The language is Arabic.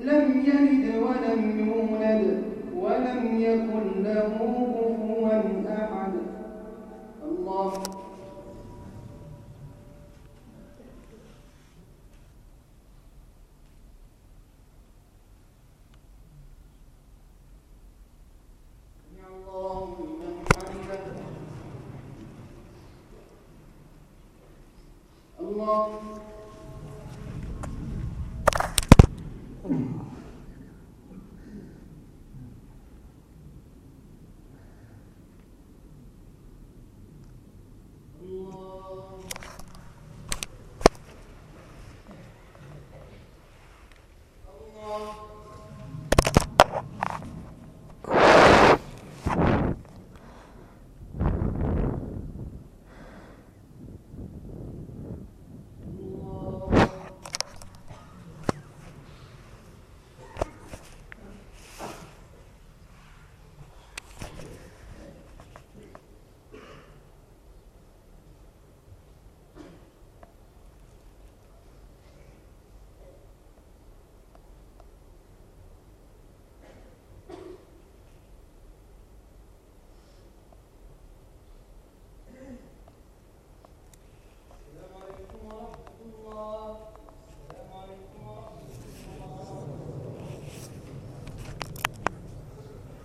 لم يلد ولم يولد ولم يكن له كفوا أحد. الله. الله. Mm-hmm.